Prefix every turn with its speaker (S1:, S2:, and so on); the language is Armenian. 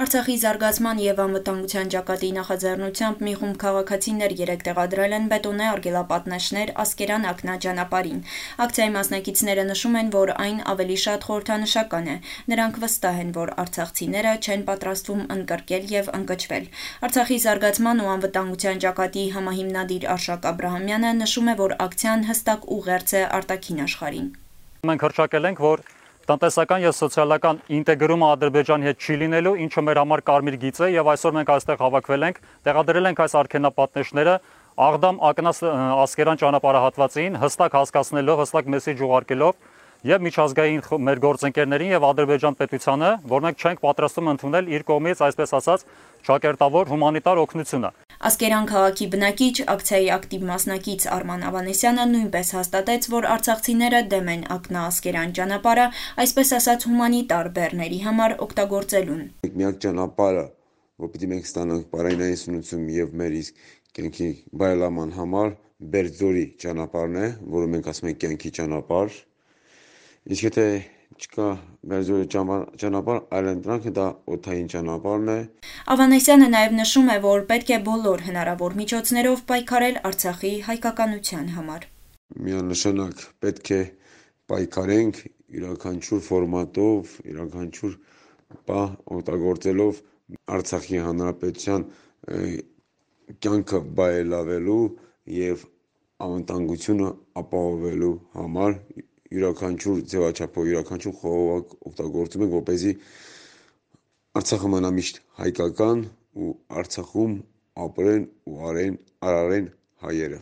S1: Արցախի զարգացման եւ անվտանգության ճակատի նախաձեռնությամբ մի խումբ քաղաքացիներ երեկ տեղադրել են բետոնե արգելապատնեշներ Ասկերան ակնա ճանապարհին։ Ակցիայի մասնակիցները նշում են, որ այն ավելի շատ խորհրդանշական է։ Նրանք վստահ են, որ արցախցիները չեն պատրաստվում ընկրկել եւ ընկճվել։ Արցախի զարգացման ու անվտանգության ճակատի համահիմնադիր Արշակ Աբ รา համյանը նշում է, որ ակցիան հստակ ուղերձ է արտաքին աշխարհին։
S2: Մենք հրճակել ենք, որ տնտեսական եւ սոցիալական ինտեգրումը Ադրբեջանի հետ չի լինելու, ինչը մեր համար կարմիր գիծ է եւ այսօր մենք այստեղ հավաքվել ենք, տեղադրել ենք այս արքենապատնեշները Աղդամ Ակնաս Ասկերան ճանապարհահատվածին, հստակ հասկացնելով, հստակ մեսեջ ուղարկելով եւ միջազգային մեր գործընկերներին եւ Ադրբեջան պետությանը, որ մենք չենք պատրաստվում ընդունել իր կողմից, այսպես ասած, ճակերտավոր հումանիտար օգնությունը։
S1: Ասկերան քաղաքի բնակիչ ակցիայի ակտիվ մասնակից Արման Ավանեսյանը նույնպես հաստատեց, որ արցախցիները դեմ են ակնա-ասկերան ճանապարհը, այսպես ասած հումանիտար բեռների համար օգտագործելուն։
S3: Միակ ճանապարհը, որ պիտի մենք ստանանք բարայնային սնուցում եւ մեր իսկ կյանքի բայլաման համար Բերձորի ճանապարհն է, որը մենք ասում ենք կյանքի ճանապարհ։ Իսկ եթե չկա Բերձորի ճանապարհ, այլ ընտրանքը դա օթային ճանապարհն է։
S1: Ավանեսյանը նաև նշում է, որ պետք է բոլոր հնարավոր միջոցներով պայքարել Արցախի հայկականության համար։
S3: Միանշանակ պետք է պայքարենք յուրաքանչյուր ֆորմատով, յուրաքանչյուր պահ օգտագործելով Արցախի հանրապետության կյանքը բարելավելու եւ անվտանգությունը ապահովելու համար յուրաքանչյուր ձևաչափով, յուրաքանչյուր խողովակ օգտագործում ենք, որպեսզի Արցախը մնա միշտ հայկական ու Արցախում ապրեն ու արեն արարեն հայերը